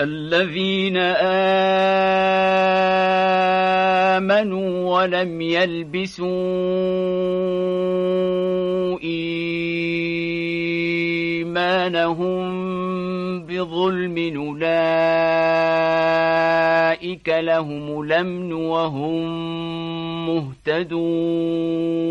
الذين آمنوا ولم يلبسوا إيمانهم بظلم أولئك لهم الأمن وهم مهتدون